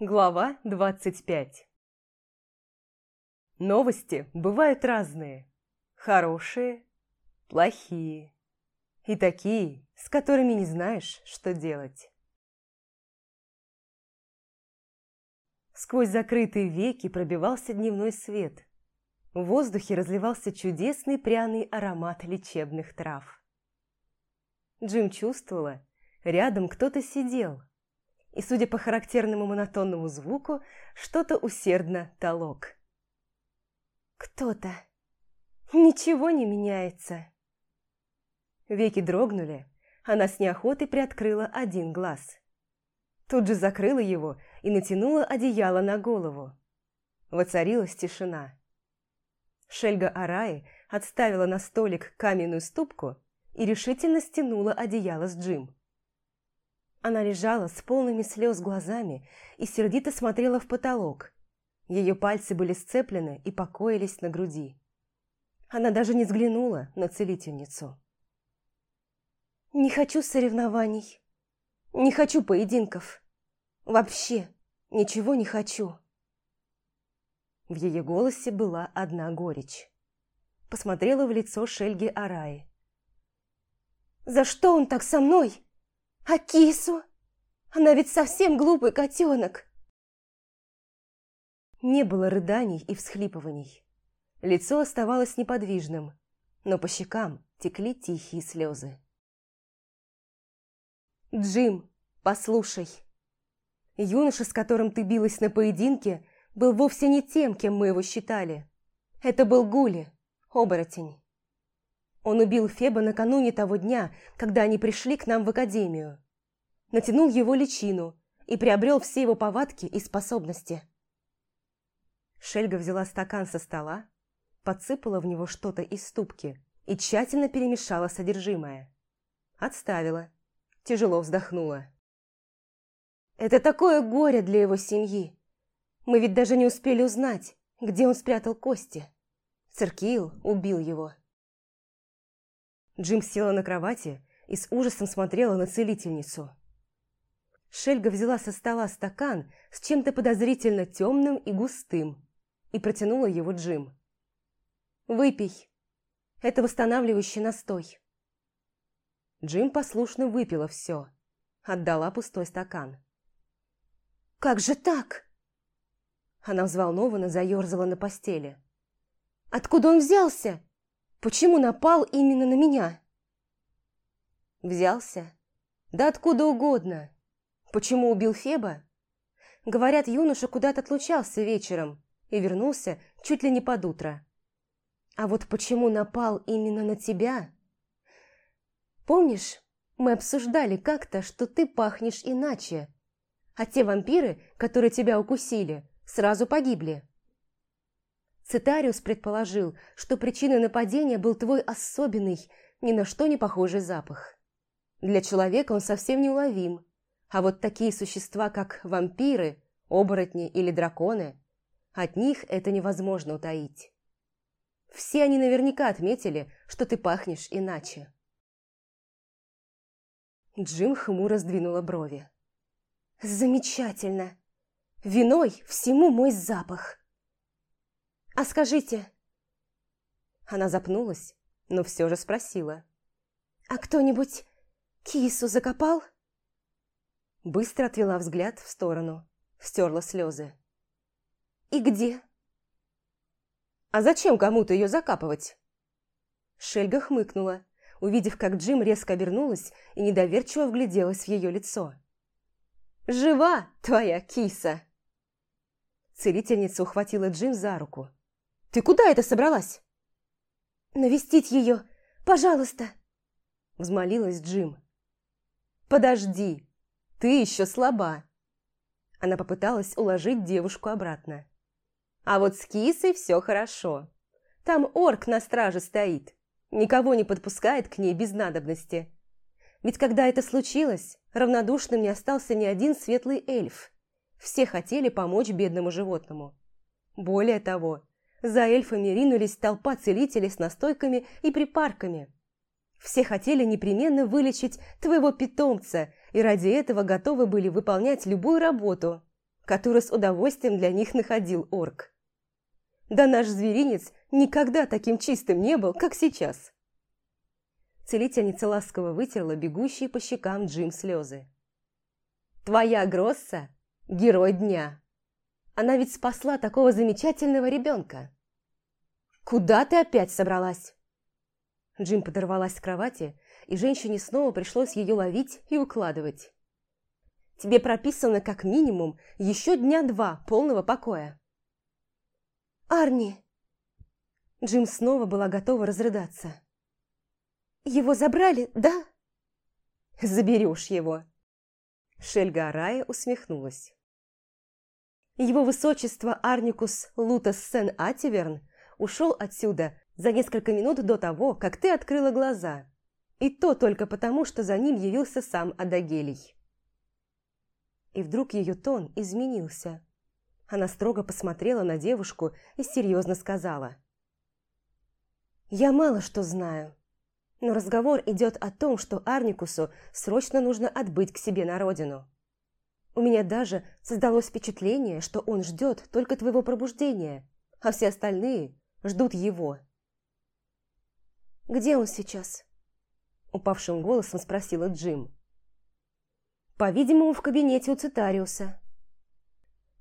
Глава 25 Новости бывают разные. Хорошие, плохие. И такие, с которыми не знаешь, что делать. Сквозь закрытые веки пробивался дневной свет. В воздухе разливался чудесный пряный аромат лечебных трав. Джим чувствовала, рядом кто-то сидел – и, судя по характерному монотонному звуку, что-то усердно толок. «Кто-то. Ничего не меняется». Веки дрогнули, она с неохотой приоткрыла один глаз. Тут же закрыла его и натянула одеяло на голову. Воцарилась тишина. Шельга Араи отставила на столик каменную ступку и решительно стянула одеяло с Джим. Она лежала с полными слез глазами и сердито смотрела в потолок. Ее пальцы были сцеплены и покоились на груди. Она даже не взглянула на целительницу. «Не хочу соревнований. Не хочу поединков. Вообще ничего не хочу». В ее голосе была одна горечь. Посмотрела в лицо Шельги Араи. «За что он так со мной?» А кису? Она ведь совсем глупый котенок. Не было рыданий и всхлипываний. Лицо оставалось неподвижным, но по щекам текли тихие слезы. «Джим, послушай. Юноша, с которым ты билась на поединке, был вовсе не тем, кем мы его считали. Это был Гули, оборотень. Он убил Феба накануне того дня, когда они пришли к нам в академию. Натянул его личину и приобрел все его повадки и способности. Шельга взяла стакан со стола, подсыпала в него что-то из ступки и тщательно перемешала содержимое. Отставила. Тяжело вздохнула. «Это такое горе для его семьи. Мы ведь даже не успели узнать, где он спрятал кости. Циркил убил его». Джим села на кровати и с ужасом смотрела на целительницу. Шельга взяла со стола стакан с чем-то подозрительно темным и густым и протянула его Джим. «Выпей. Это восстанавливающий настой». Джим послушно выпила все, отдала пустой стакан. «Как же так?» Она взволнованно заерзала на постели. «Откуда он взялся? Почему напал именно на меня?» «Взялся? Да откуда угодно. Почему убил Феба? Говорят, юноша куда-то отлучался вечером и вернулся чуть ли не под утро. А вот почему напал именно на тебя? Помнишь, мы обсуждали как-то, что ты пахнешь иначе, а те вампиры, которые тебя укусили, сразу погибли. Цитариус предположил, что причиной нападения был твой особенный, ни на что не похожий запах. Для человека он совсем неуловим, а вот такие существа, как вампиры, оборотни или драконы, от них это невозможно утаить. Все они наверняка отметили, что ты пахнешь иначе. Джим хмуро сдвинула брови. «Замечательно! Виной всему мой запах!» «А скажите...» Она запнулась, но все же спросила. «А кто-нибудь кису закопал?» Быстро отвела взгляд в сторону, стерла слезы. «И где?» «А зачем кому-то ее закапывать?» Шельга хмыкнула, увидев, как Джим резко обернулась и недоверчиво вгляделась в ее лицо. «Жива твоя киса!» Целительница ухватила Джим за руку, ты куда это собралась?» «Навестить ее, пожалуйста!» Взмолилась Джим. «Подожди, ты еще слаба!» Она попыталась уложить девушку обратно. «А вот с кисой все хорошо. Там орк на страже стоит, никого не подпускает к ней без надобности. Ведь когда это случилось, равнодушным не остался ни один светлый эльф. Все хотели помочь бедному животному. Более того, за эльфами ринулись толпа целителей с настойками и припарками. Все хотели непременно вылечить твоего питомца и ради этого готовы были выполнять любую работу. который с удовольствием для них находил орк. Да наш зверинец никогда таким чистым не был, как сейчас. Целительница ласково вытерла бегущие по щекам Джим слезы. «Твоя Гросса – герой дня. Она ведь спасла такого замечательного ребенка. Куда ты опять собралась?» Джим подорвалась с кровати, и женщине снова пришлось ее ловить и укладывать. «Тебе прописано как минимум еще дня два полного покоя». «Арни!» Джим снова была готова разрыдаться. «Его забрали, да?» «Заберешь его!» Шельга Арая усмехнулась. Его высочество Арникус Лутас Сен-Ативерн ушел отсюда за несколько минут до того, как ты открыла глаза. И то только потому, что за ним явился сам Адагелий. И вдруг ее тон изменился. Она строго посмотрела на девушку и серьезно сказала. «Я мало что знаю, но разговор идет о том, что Арникусу срочно нужно отбыть к себе на родину. У меня даже создалось впечатление, что он ждет только твоего пробуждения, а все остальные ждут его». «Где он сейчас?» Упавшим голосом спросила Джим. «По-видимому, в кабинете у Цитариуса».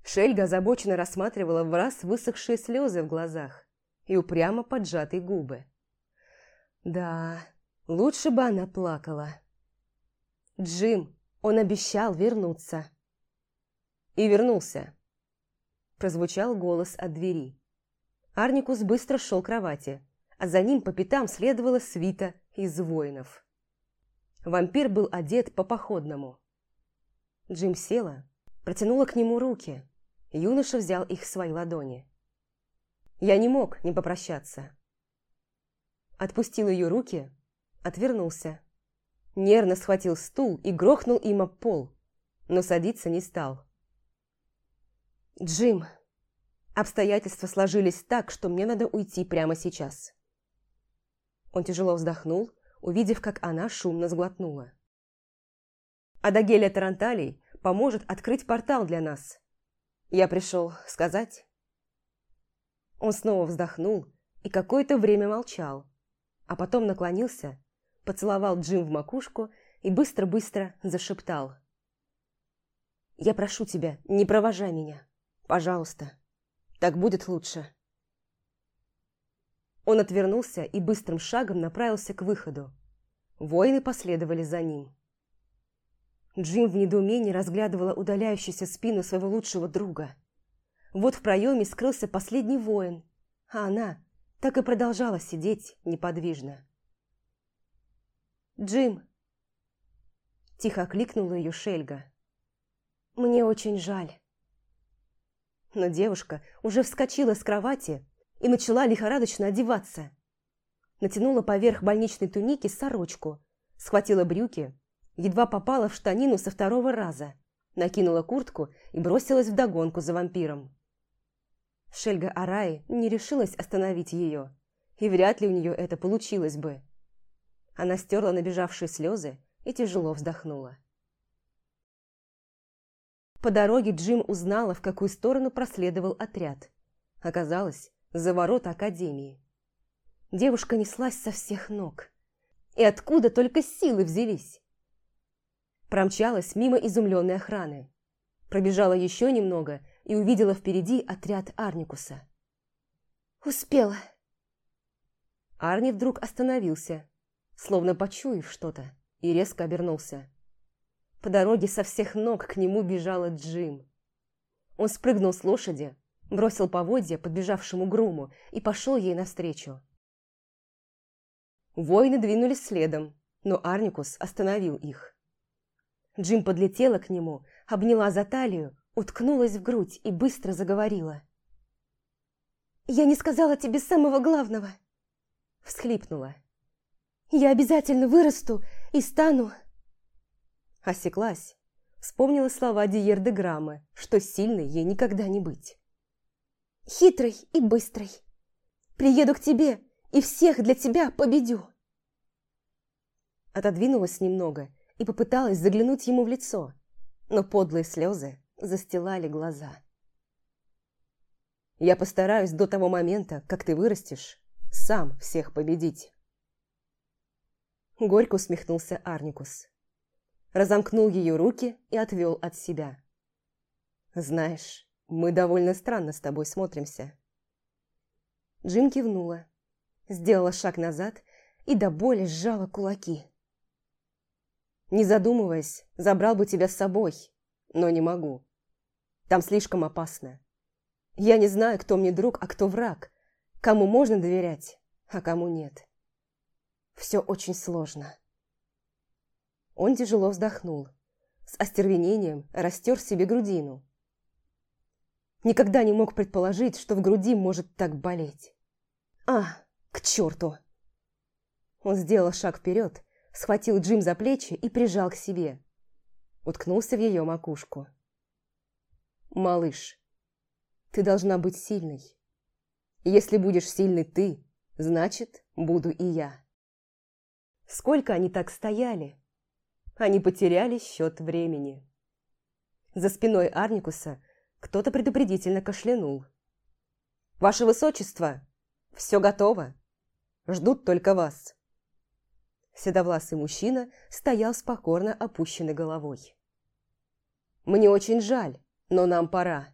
Шельга озабоченно рассматривала в раз высохшие слезы в глазах и упрямо поджатые губы. Да, лучше бы она плакала. «Джим, он обещал вернуться». «И вернулся», – прозвучал голос от двери. Арникус быстро шел к кровати, а за ним по пятам следовала свита из воинов. Вампир был одет по-походному. Джим села, протянула к нему руки. Юноша взял их в свои ладони. Я не мог не попрощаться. Отпустил ее руки, отвернулся. Нервно схватил стул и грохнул им об пол, но садиться не стал. «Джим, обстоятельства сложились так, что мне надо уйти прямо сейчас». Он тяжело вздохнул, увидев, как она шумно сглотнула. «Адагелия Таранталий поможет открыть портал для нас. Я пришел сказать...» Он снова вздохнул и какое-то время молчал, а потом наклонился, поцеловал Джим в макушку и быстро-быстро зашептал. «Я прошу тебя, не провожай меня. Пожалуйста. Так будет лучше». Он отвернулся и быстрым шагом направился к выходу. Воины последовали за ним. Джим в недоумении разглядывала удаляющуюся спину своего лучшего друга – вот в проеме скрылся последний воин, а она так и продолжала сидеть неподвижно. «Джим!» Тихо окликнула ее Шельга. «Мне очень жаль». Но девушка уже вскочила с кровати и начала лихорадочно одеваться. Натянула поверх больничной туники сорочку, схватила брюки, едва попала в штанину со второго раза, накинула куртку и бросилась вдогонку за вампиром. Шельга Араи не решилась остановить ее, и вряд ли у нее это получилось бы. Она стерла набежавшие слезы и тяжело вздохнула. По дороге Джим узнала, в какую сторону проследовал отряд. Оказалось, за ворота Академии. Девушка неслась со всех ног. И откуда только силы взялись? Промчалась мимо изумленной охраны. Пробежала еще немного и увидела впереди отряд Арникуса. «Успела!» Арни вдруг остановился, словно почуяв что-то, и резко обернулся. По дороге со всех ног к нему бежала Джим. Он спрыгнул с лошади, бросил поводья подбежавшему груму и пошел ей навстречу. Воины двинулись следом, но Арникус остановил их. Джим подлетела к нему, обняла за талию уткнулась в грудь и быстро заговорила. «Я не сказала тебе самого главного!» Всхлипнула. «Я обязательно вырасту и стану...» Осеклась. Вспомнила слова Диер что сильной ей никогда не быть. «Хитрой и быстрой. Приеду к тебе и всех для тебя победю!» Отодвинулась немного и попыталась заглянуть ему в лицо, но подлые слезы застилали глаза. «Я постараюсь до того момента, как ты вырастешь, сам всех победить». Горько усмехнулся Арникус. Разомкнул ее руки и отвел от себя. «Знаешь, мы довольно странно с тобой смотримся». Джин кивнула, сделала шаг назад и до боли сжала кулаки. Не задумываясь, забрал бы тебя с собой, но не могу. Там слишком опасно. Я не знаю, кто мне друг, а кто враг, кому можно доверять, а кому нет. Все очень сложно. Он тяжело вздохнул, с остервенением растер себе грудину. Никогда не мог предположить, что в груди может так болеть. А, к черту! Он сделал шаг вперед, схватил Джим за плечи и прижал к себе. Уткнулся в ее макушку. «Малыш, ты должна быть сильной. Если будешь сильной ты, значит, буду и я». Сколько они так стояли? Они потеряли счет времени. За спиной Арникуса кто-то предупредительно кашлянул. «Ваше Высочество, все готово. Ждут только вас». Седовласый мужчина стоял с покорно опущенной головой. «Мне очень жаль, но нам пора».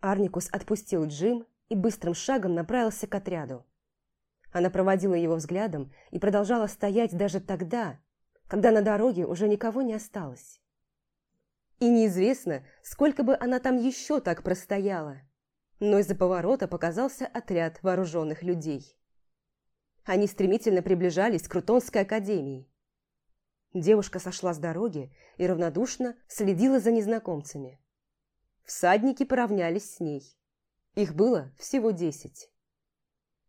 Арникус отпустил Джим и быстрым шагом направился к отряду. Она проводила его взглядом и продолжала стоять даже тогда, когда на дороге уже никого не осталось. И неизвестно, сколько бы она там еще так простояла, но из-за поворота показался отряд вооруженных людей. Они стремительно приближались к Крутонской академии. Девушка сошла с дороги и равнодушно следила за незнакомцами. Всадники поравнялись с ней. Их было всего десять.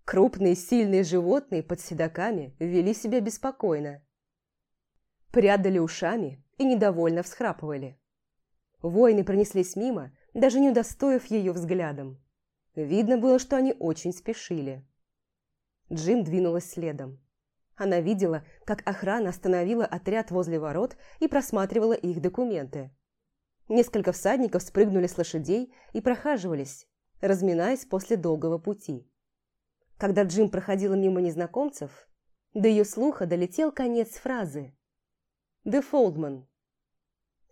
Крупные сильные животные под седаками вели себя беспокойно. Прядали ушами и недовольно всхрапывали. Воины пронеслись мимо, даже не удостоив ее взглядом. Видно было, что они очень спешили. Джим двинулась следом. Она видела, как охрана остановила отряд возле ворот и просматривала их документы. Несколько всадников спрыгнули с лошадей и прохаживались, разминаясь после долгого пути. Когда Джим проходила мимо незнакомцев, до ее слуха долетел конец фразы. «Де Фолдман».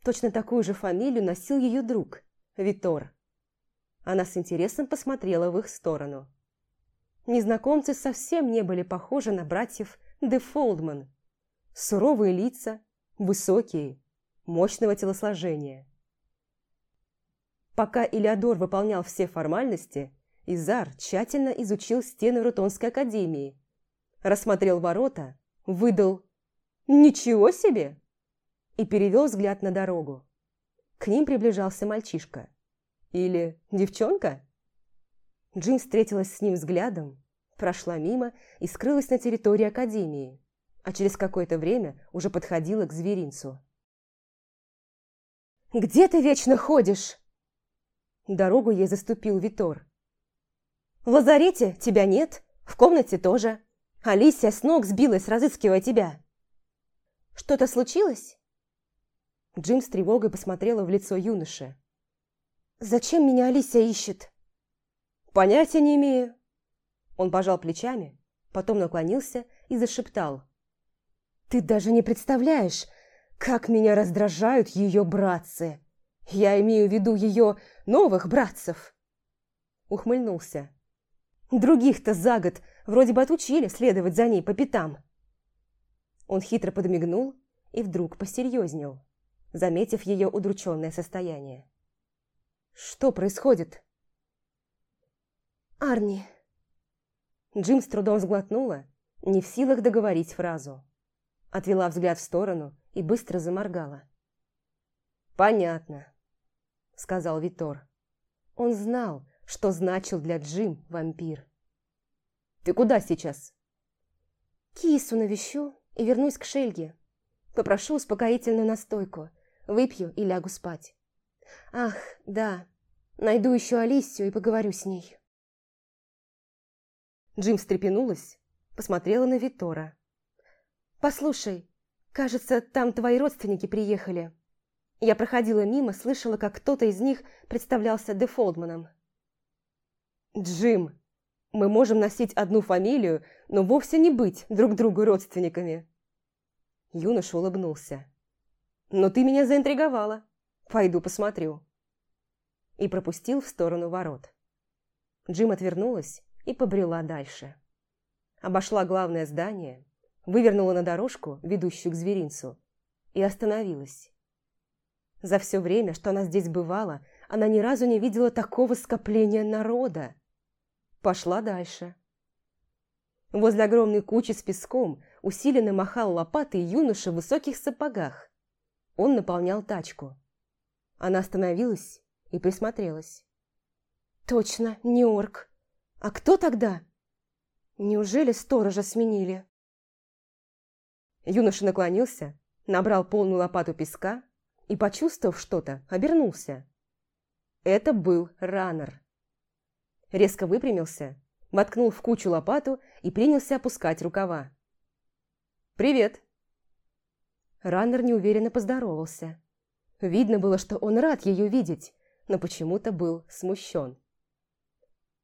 Точно такую же фамилию носил ее друг, Витор. Она с интересом посмотрела в их сторону. Незнакомцы совсем не были похожи на братьев де Фолдман. Суровые лица, высокие, мощного телосложения. Пока Илеодор выполнял все формальности, Изар тщательно изучил стены Рутонской академии, рассмотрел ворота, выдал «Ничего себе!» И перевел взгляд на дорогу. К ним приближался мальчишка. Или девчонка? Джин встретилась с ним взглядом, прошла мимо и скрылась на территории Академии, а через какое-то время уже подходила к зверинцу. «Где ты вечно ходишь?» Дорогу ей заступил Витор. «В лазарете тебя нет, в комнате тоже. Алисия с ног сбилась, разыскивая тебя». «Что-то случилось?» Джим с тревогой посмотрела в лицо юноши. «Зачем меня Алисия ищет?» «Понятия не имею». Он пожал плечами, потом наклонился и зашептал. «Ты даже не представляешь, как меня раздражают ее братцы. Я имею в виду ее новых братцев». Ухмыльнулся. «Других-то за год вроде бы отучили следовать за ней по пятам». Он хитро подмигнул и вдруг посерьезнел, заметив ее удрученное состояние. «Что происходит?» «Арни!» Джим с трудом сглотнула, не в силах договорить фразу. Отвела взгляд в сторону и быстро заморгала. «Понятно», — сказал Витор. Он знал, что значил для Джим вампир. «Ты куда сейчас?» «Кису навещу и вернусь к Шельге. Попрошу успокоительную настойку, выпью и лягу спать. Ах, да, найду еще Алисию и поговорю с ней». Джим встрепенулась, посмотрела на Витора. «Послушай, кажется, там твои родственники приехали. Я проходила мимо, слышала, как кто-то из них представлялся Дефолдманом. «Джим, мы можем носить одну фамилию, но вовсе не быть друг другу родственниками». Юноша улыбнулся. «Но ты меня заинтриговала. Пойду посмотрю». И пропустил в сторону ворот. Джим отвернулась и побрела дальше. Обошла главное здание, вывернула на дорожку, ведущую к зверинцу, и остановилась. За все время, что она здесь бывала, она ни разу не видела такого скопления народа. Пошла дальше. Возле огромной кучи с песком усиленно махал лопатой юноша в высоких сапогах. Он наполнял тачку. Она остановилась и присмотрелась. «Точно, не орк. А кто тогда? Неужели сторожа сменили?» Юноша наклонился, набрал полную лопату песка и, почувствовав что-то, обернулся. Это был раннер. Резко выпрямился, воткнул в кучу лопату и принялся опускать рукава. «Привет!» Раннер неуверенно поздоровался. Видно было, что он рад ее видеть, но почему-то был смущен.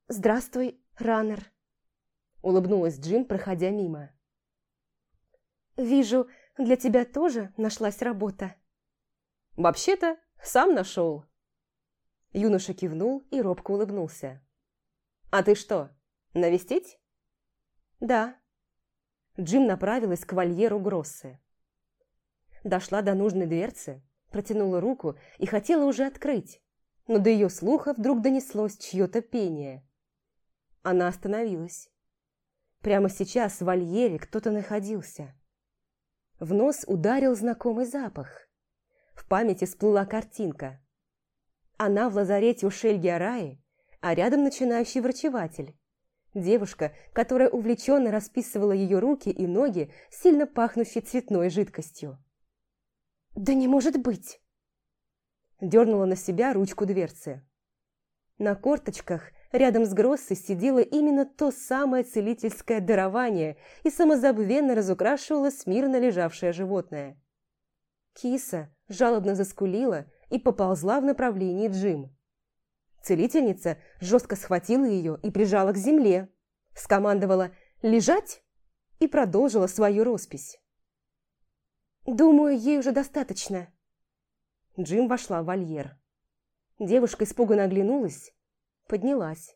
«Здравствуй, Раннер!» Улыбнулась Джим, проходя мимо. «Вижу, для тебя тоже нашлась работа». «Вообще-то, сам нашел». Юноша кивнул и робко улыбнулся. «А ты что, навестить?» «Да». Джим направилась к вольеру Гроссы. Дошла до нужной дверцы, протянула руку и хотела уже открыть, но до ее слуха вдруг донеслось чье-то пение. Она остановилась. Прямо сейчас в вольере кто-то находился. В нос ударил знакомый запах. В памяти всплыла картинка. Она в лазарете у Шельги Араи, а рядом начинающий врачеватель. Девушка, которая увлеченно расписывала ее руки и ноги, сильно пахнущей цветной жидкостью. «Да не может быть!» Дернула на себя ручку дверцы. На корточках рядом с Гроссой сидело именно то самое целительское дарование и самозабвенно разукрашивало смирно лежавшее животное. Киса жалобно заскулила и поползла в направлении Джим. Целительница жестко схватила ее и прижала к земле, скомандовала «лежать» и продолжила свою роспись. «Думаю, ей уже достаточно». Джим вошла в вольер. Девушка испуганно оглянулась, поднялась,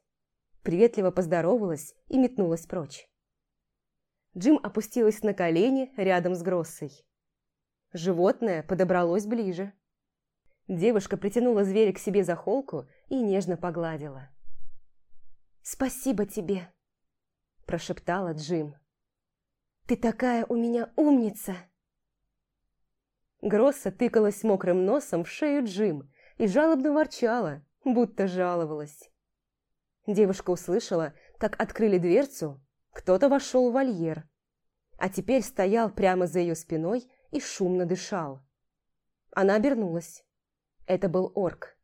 приветливо поздоровалась и метнулась прочь. Джим опустилась на колени рядом с Гроссой. Животное подобралось ближе. Девушка притянула зверя к себе за холку и нежно погладила. «Спасибо тебе», – прошептала Джим. «Ты такая у меня умница!» Гросса тыкалась мокрым носом в шею Джим и жалобно ворчала, будто жаловалась. Девушка услышала, как открыли дверцу, кто-то вошел в вольер, а теперь стоял прямо за ее спиной и шумно дышал. Она обернулась. Это был орк.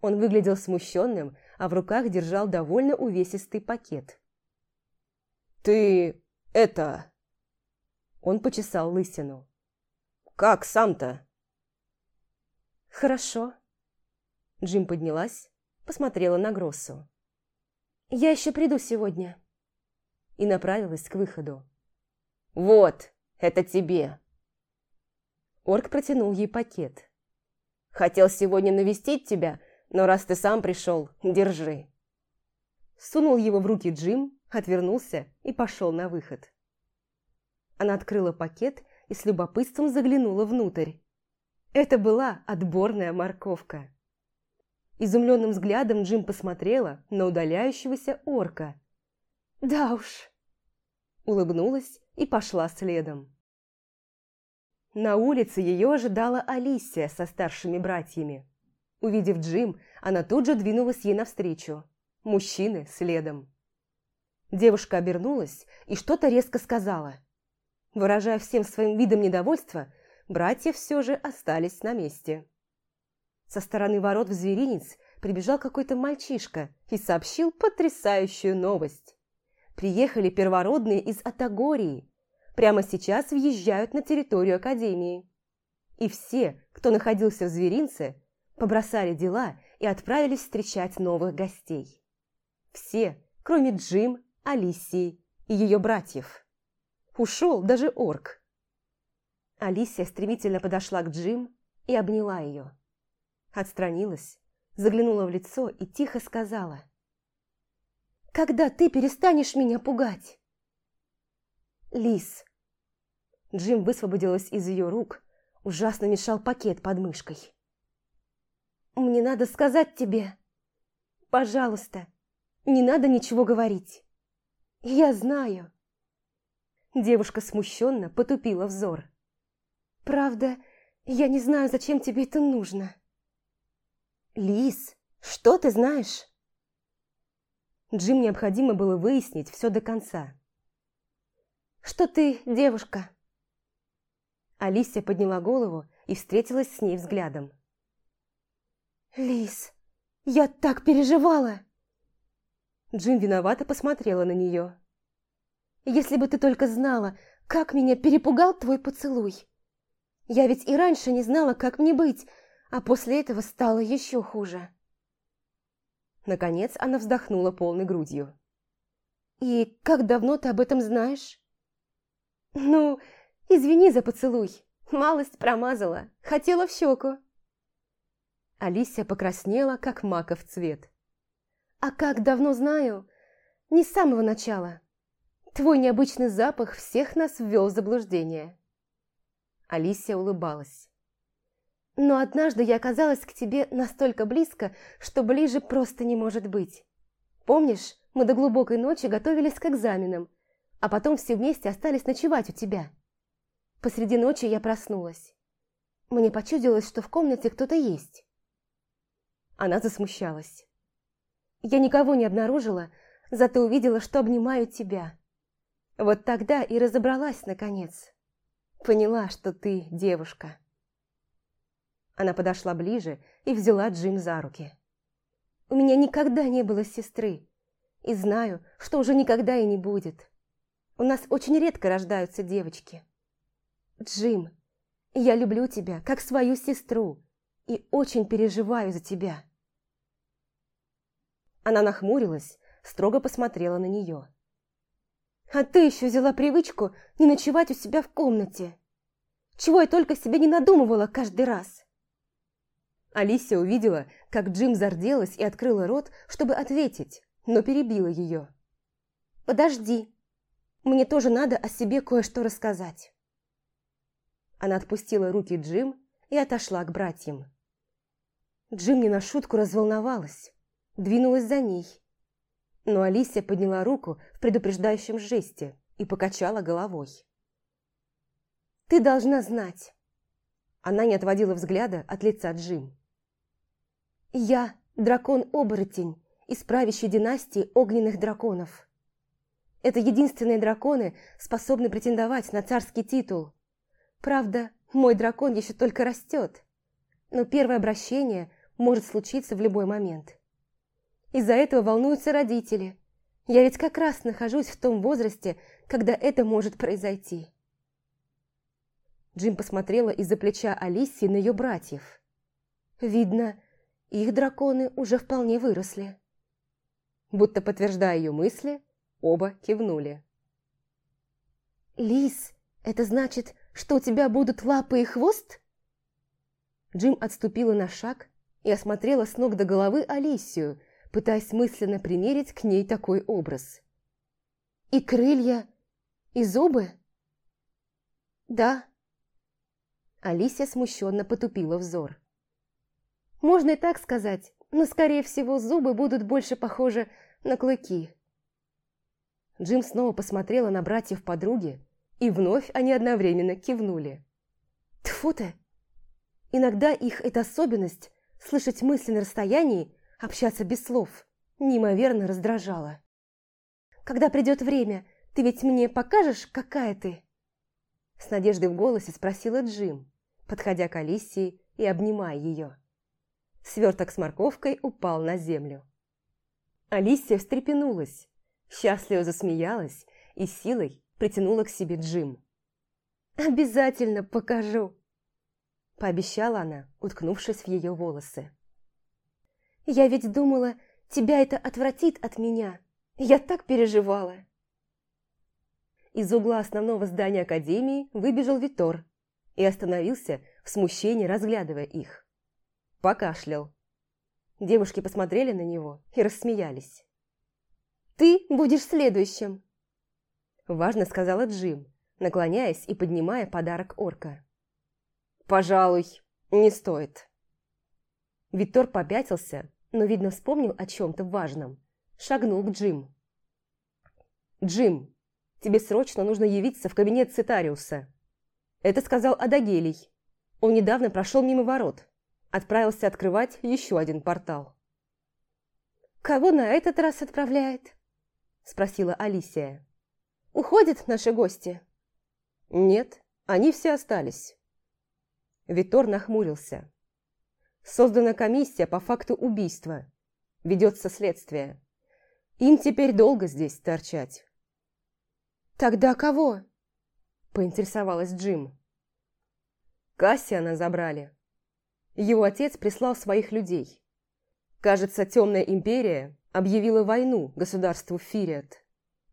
Он выглядел смущенным, а в руках держал довольно увесистый пакет. «Ты... это...» Он почесал лысину. Как сам-то?» «Хорошо». Джим поднялась, посмотрела на Гроссу. «Я еще приду сегодня». И направилась к выходу. «Вот, это тебе». Орк протянул ей пакет. «Хотел сегодня навестить тебя, но раз ты сам пришел, держи». Сунул его в руки Джим, отвернулся и пошел на выход. Она открыла пакет и с любопытством заглянула внутрь. Это была отборная морковка. Изумленным взглядом Джим посмотрела на удаляющегося орка. «Да уж!» Улыбнулась и пошла следом. На улице ее ожидала Алисия со старшими братьями. Увидев Джим, она тут же двинулась ей навстречу. Мужчины следом. Девушка обернулась и что-то резко сказала – Выражая всем своим видом недовольство, братья все же остались на месте. Со стороны ворот в зверинец прибежал какой-то мальчишка и сообщил потрясающую новость. Приехали первородные из Атагории. Прямо сейчас въезжают на территорию Академии. и все, кто находился в зверинце, побросали дела и отправились встречать новых гостей. Все, кроме Джим, Алисии и ее братьев. Ушел даже орк. Алисия стремительно подошла к Джим и обняла ее. Отстранилась, заглянула в лицо и тихо сказала. «Когда ты перестанешь меня пугать?» «Лис». Джим высвободилась из ее рук, ужасно мешал пакет под мышкой. «Мне надо сказать тебе. Пожалуйста, не надо ничего говорить. Я знаю». Девушка смущенно потупила взор. «Правда, я не знаю, зачем тебе это нужно». «Лис, что ты знаешь?» Джим необходимо было выяснить все до конца. «Что ты, девушка?» Алисия подняла голову и встретилась с ней взглядом. «Лис, я так переживала!» Джим виновато посмотрела на нее. «Если бы ты только знала, как меня перепугал твой поцелуй! Я ведь и раньше не знала, как мне быть, а после этого стало еще хуже!» Наконец она вздохнула полной грудью. «И как давно ты об этом знаешь?» «Ну, извини за поцелуй. Малость промазала. Хотела в щеку». Алисия покраснела, как маков цвет. «А как давно знаю? Не с самого начала. Твой необычный запах всех нас ввел в заблуждение». Алисия улыбалась. Но однажды я оказалась к тебе настолько близко, что ближе просто не может быть. Помнишь, мы до глубокой ночи готовились к экзаменам, а потом все вместе остались ночевать у тебя. Посреди ночи я проснулась. Мне почудилось, что в комнате кто-то есть. Она засмущалась. Я никого не обнаружила, зато увидела, что обнимаю тебя. Вот тогда и разобралась, наконец. Поняла, что ты девушка. Она подошла ближе и взяла Джим за руки. «У меня никогда не было сестры, и знаю, что уже никогда и не будет. У нас очень редко рождаются девочки. Джим, я люблю тебя, как свою сестру, и очень переживаю за тебя». Она нахмурилась, строго посмотрела на нее. «А ты еще взяла привычку не ночевать у себя в комнате. Чего я только себе не надумывала каждый раз». Алисия увидела, как Джим зарделась и открыла рот, чтобы ответить, но перебила ее. «Подожди, мне тоже надо о себе кое-что рассказать». Она отпустила руки Джим и отошла к братьям. Джим не на шутку разволновалась, двинулась за ней. Но Алисия подняла руку в предупреждающем жесте и покачала головой. «Ты должна знать». Она не отводила взгляда от лица Джим. Я дракон-оборотень из правящей династии огненных драконов. Это единственные драконы, способны претендовать на царский титул. Правда, мой дракон еще только растет, но первое обращение может случиться в любой момент. Из-за этого волнуются родители. Я ведь как раз нахожусь в том возрасте, когда это может произойти. Джим посмотрела из-за плеча Алисии на ее братьев. Видно, их драконы уже вполне выросли. Будто подтверждая ее мысли, оба кивнули. «Лис, это значит, что у тебя будут лапы и хвост?» Джим отступила на шаг и осмотрела с ног до головы Алисию, пытаясь мысленно примерить к ней такой образ. «И крылья, и зубы?» «Да». Алисия смущенно потупила взор. Можно и так сказать, но, скорее всего, зубы будут больше похожи на клыки. Джим снова посмотрела на братьев подруги, и вновь они одновременно кивнули. Тфу ты! Иногда их эта особенность – слышать мысли на расстоянии, общаться без слов – неимоверно раздражала. «Когда придет время, ты ведь мне покажешь, какая ты?» С надеждой в голосе спросила Джим, подходя к Алисии и обнимая ее. Сверток с морковкой упал на землю. Алисия встрепенулась, счастливо засмеялась и силой притянула к себе Джим. «Обязательно покажу!» пообещала она, уткнувшись в ее волосы. «Я ведь думала, тебя это отвратит от меня. Я так переживала!» Из угла основного здания Академии выбежал Витор и остановился в смущении, разглядывая их. Покашлял. Девушки посмотрели на него и рассмеялись. «Ты будешь следующим!» Важно сказала Джим, наклоняясь и поднимая подарок орка. «Пожалуй, не стоит». Витор попятился, но, видно, вспомнил о чем-то важном. Шагнул к Джим. «Джим, тебе срочно нужно явиться в кабинет Цитариуса». Это сказал Адагелий. Он недавно прошел мимо ворот. Отправился открывать еще один портал. «Кого на этот раз отправляет?» Спросила Алисия. «Уходят наши гости?» «Нет, они все остались». Витор нахмурился. «Создана комиссия по факту убийства. Ведется следствие. Им теперь долго здесь торчать». «Тогда кого?» – поинтересовалась Джим. Кассиана забрали. Его отец прислал своих людей. Кажется, Темная Империя объявила войну государству Фириат.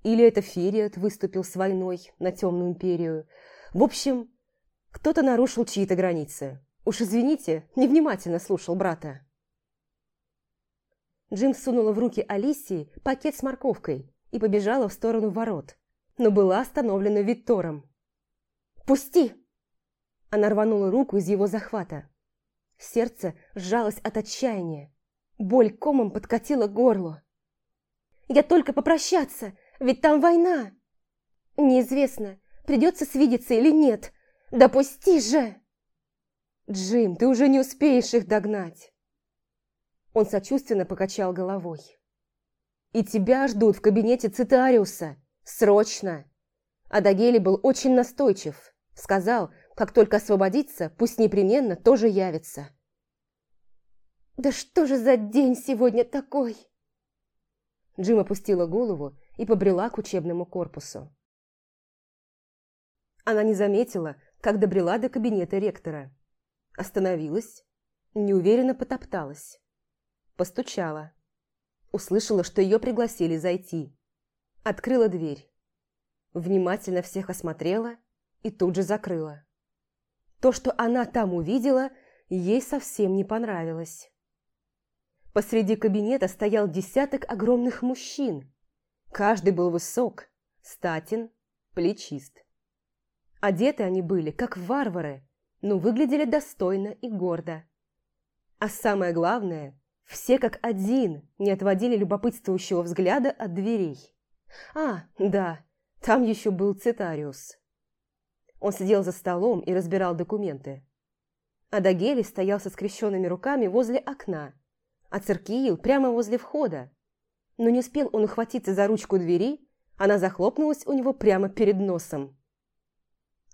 Или это Фириат выступил с войной на Темную Империю. В общем, кто-то нарушил чьи-то границы. Уж извините, невнимательно слушал брата. Джим сунула в руки Алисии пакет с морковкой и побежала в сторону ворот, но была остановлена Виттором. «Пусти!» Она рванула руку из его захвата. Сердце сжалось от отчаяния. Боль комом подкатила горло. «Я только попрощаться, ведь там война!» «Неизвестно, придется свидеться или нет. Допусти же!» «Джим, ты уже не успеешь их догнать!» Он сочувственно покачал головой. «И тебя ждут в кабинете Цитариуса. Срочно!» Адагели был очень настойчив. Сказал, как только освободится, пусть непременно тоже явится. «Да что же за день сегодня такой?» Джим опустила голову и побрела к учебному корпусу. Она не заметила, как добрела до кабинета ректора. Остановилась, неуверенно потопталась. Постучала. Услышала, что ее пригласили зайти. Открыла дверь. Внимательно всех осмотрела и тут же закрыла. То, что она там увидела, ей совсем не понравилось. Посреди кабинета стоял десяток огромных мужчин. Каждый был высок, статен, плечист. Одеты они были, как варвары, но выглядели достойно и гордо. А самое главное, все как один не отводили любопытствующего взгляда от дверей. А, да, там еще был Цитариус. Он сидел за столом и разбирал документы. Адагели стоял со скрещенными руками возле окна – а Циркиил прямо возле входа. Но не успел он ухватиться за ручку двери, она захлопнулась у него прямо перед носом.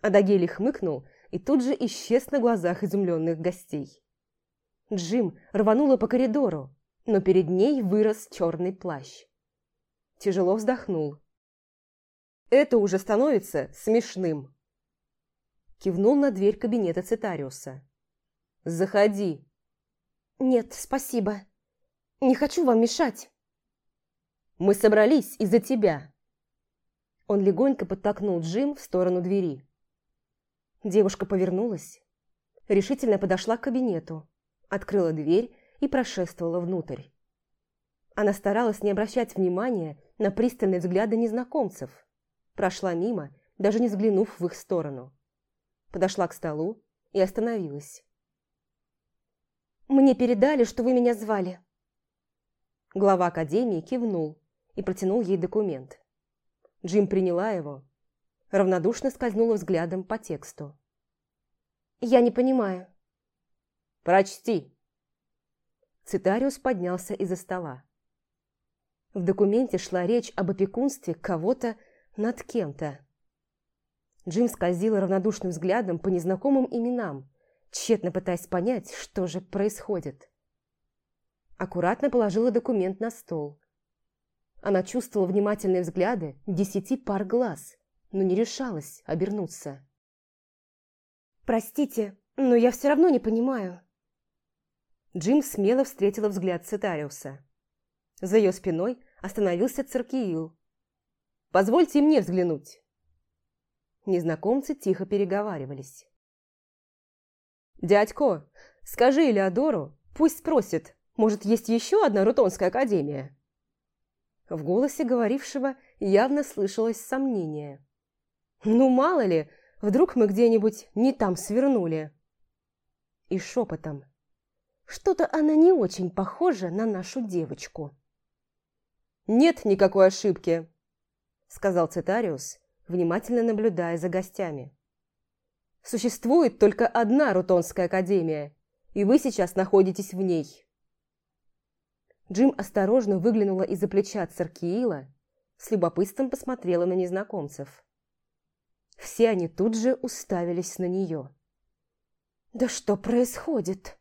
Адагели хмыкнул и тут же исчез на глазах изумленных гостей. Джим рванула по коридору, но перед ней вырос черный плащ. Тяжело вздохнул. «Это уже становится смешным!» Кивнул на дверь кабинета Цитариуса. «Заходи!» «Нет, спасибо. Не хочу вам мешать». «Мы собрались из-за тебя». Он легонько подтолкнул Джим в сторону двери. Девушка повернулась, решительно подошла к кабинету, открыла дверь и прошествовала внутрь. Она старалась не обращать внимания на пристальные взгляды незнакомцев, прошла мимо, даже не взглянув в их сторону. Подошла к столу и остановилась. Мне передали, что вы меня звали». Глава академии кивнул и протянул ей документ. Джим приняла его, равнодушно скользнула взглядом по тексту. «Я не понимаю». «Прочти». Цитариус поднялся из-за стола. В документе шла речь об опекунстве кого-то над кем-то. Джим скользил равнодушным взглядом по незнакомым именам, тщетно пытаясь понять, что же происходит. Аккуратно положила документ на стол. Она чувствовала внимательные взгляды десяти пар глаз, но не решалась обернуться. «Простите, Но я все равно не понимаю. Джим смело встретила взгляд Цитариуса. За ее спиной остановился Циркиил. «Позвольте мне взглянуть». Незнакомцы тихо переговаривались. «Дядько, скажи Элеодору, пусть спросит, может, есть еще одна Рутонская академия?» В голосе говорившего явно слышалось сомнение. «Ну, мало ли, вдруг мы где-нибудь не там свернули?» И шепотом. «Что-то она не очень похожа на нашу девочку». «Нет никакой ошибки», — сказал Цитариус, внимательно наблюдая за гостями. «Существует только одна Рутонская академия, и вы сейчас находитесь в ней». Джим осторожно выглянула из-за плеча Церкиила, с любопытством посмотрела на незнакомцев. Все они тут же уставились на нее. «Да что происходит?»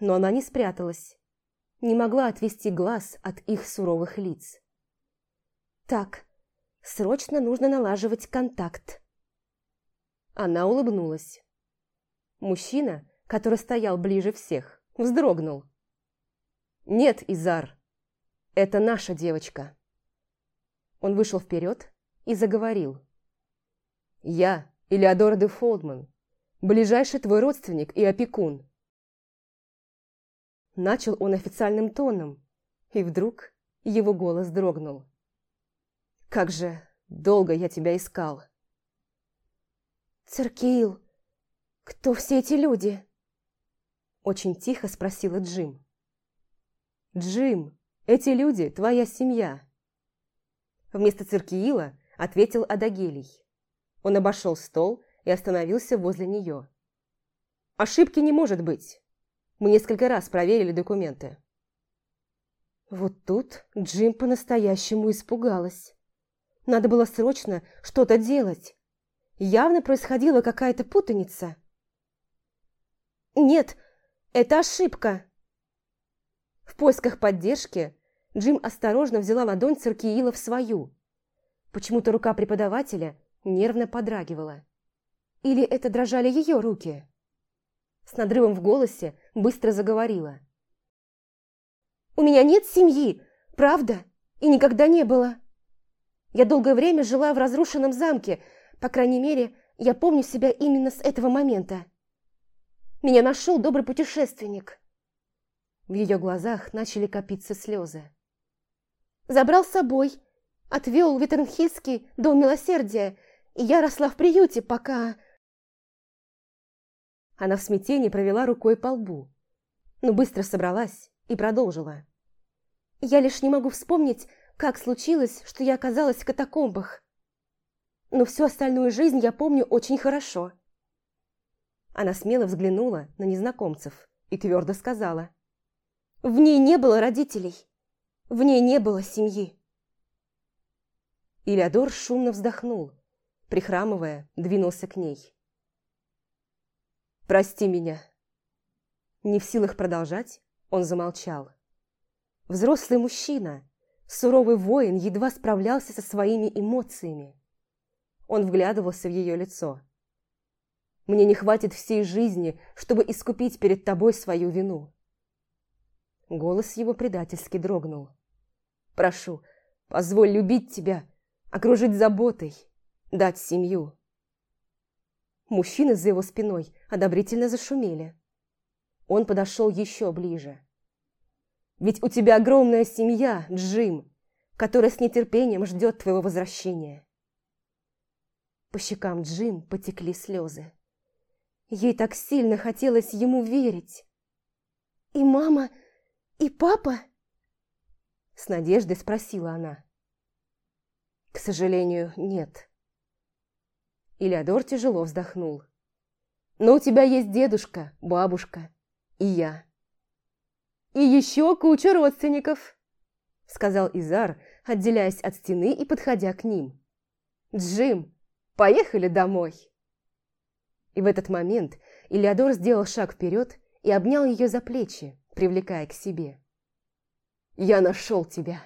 Но она не спряталась, не могла отвести глаз от их суровых лиц. «Так, срочно нужно налаживать контакт». Она улыбнулась. Мужчина, который стоял ближе всех, вздрогнул. «Нет, Изар, это наша девочка». Он вышел вперед и заговорил. «Я, Элеодор де Фолдман, ближайший твой родственник и опекун». Начал он официальным тоном, и вдруг его голос дрогнул. «Как же долго я тебя искал!» «Церкиил, кто все эти люди?» Очень тихо спросила Джим. «Джим, эти люди – твоя семья!» Вместо Циркиила ответил Адагелий. Он обошел стол и остановился возле нее. «Ошибки не может быть. Мы несколько раз проверили документы». Вот тут Джим по-настоящему испугалась. Надо было срочно что-то делать. Явно происходила какая-то путаница. «Нет, это ошибка!» В поисках поддержки Джим осторожно взяла ладонь Циркиила в свою. Почему-то рука преподавателя нервно подрагивала. Или это дрожали ее руки? С надрывом в голосе быстро заговорила. «У меня нет семьи, правда, и никогда не было. Я долгое время жила в разрушенном замке, по крайней мере, я помню себя именно с этого момента. Меня нашел добрый путешественник. В ее глазах начали копиться слезы. «Забрал с собой, отвел в Витернхильский дом милосердия, и я росла в приюте, пока...» Она в смятении провела рукой по лбу, но быстро собралась и продолжила. «Я лишь не могу вспомнить, как случилось, что я оказалась в катакомбах. Но всю остальную жизнь я помню очень хорошо». Она смело взглянула на незнакомцев и твердо сказала. В ней не было родителей. В ней не было семьи. Илеодор шумно вздохнул, прихрамывая, двинулся к ней. «Прости меня». Не в силах продолжать, он замолчал. Взрослый мужчина, суровый воин едва справлялся со своими эмоциями. Он вглядывался в ее лицо. «Мне не хватит всей жизни, чтобы искупить перед тобой свою вину. Голос его предательски дрогнул. «Прошу, позволь любить тебя, окружить заботой, дать семью». Мужчины за его спиной одобрительно зашумели. Он подошел еще ближе. «Ведь у тебя огромная семья, Джим, которая с нетерпением ждет твоего возвращения». По щекам Джим потекли слезы. Ей так сильно хотелось ему верить. «И мама...» «И папа?» С надеждой спросила она. «К сожалению, нет». Илеодор тяжело вздохнул. «Но у тебя есть дедушка, бабушка и я». «И еще куча родственников», — сказал Изар, отделяясь от стены и подходя к ним. «Джим, поехали домой!» И в этот момент Илеодор сделал шаг вперед и обнял ее за плечи, привлекая к себе. «Я нашел тебя!»